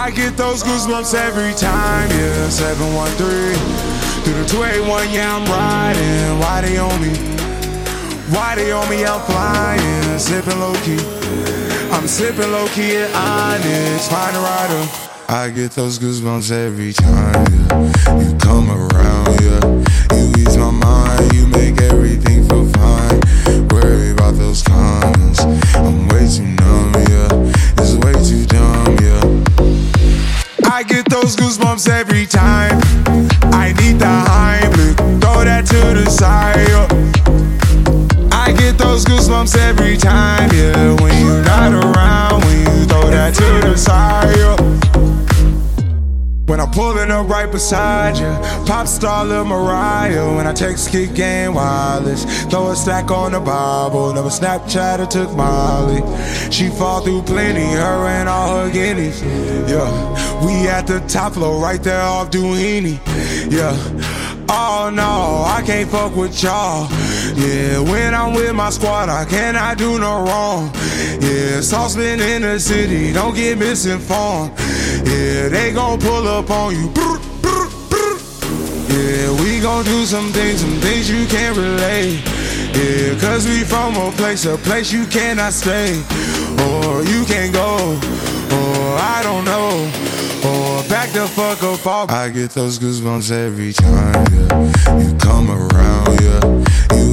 I get those goosebumps every time, yeah. 713 through the 281, yeah, I'm riding. Why they on me? Why they on me? I'm flying, sipping low key. I'm sipping low key at Onyx, find a rider. I get those goosebumps every time, yeah. You come around, yeah. I get those goosebumps every time. I need the Heimlich, When I'm pulling up right beside you, pop star Lil Mariah. When I text kick game wireless, throw a stack on the Bible. Never Snapchat or took Molly. She fall through plenty, her and all her guineas. Yeah, we at the top floor, right there off Dunlavy. Yeah. Oh no, I can't fuck with y'all. Yeah, when I'm with my squad, I cannot do no wrong. Yeah, saucepan in the city, don't get misinformed. Yeah, they gon' pull up on you. Yeah, we gon' do some things, some things you can't relate. Yeah, cause we from a place, a place you cannot stay. Or you can't go, or I don't know. Or back the fuck up off. I get those goosebumps every time, yeah. You come around, yeah. You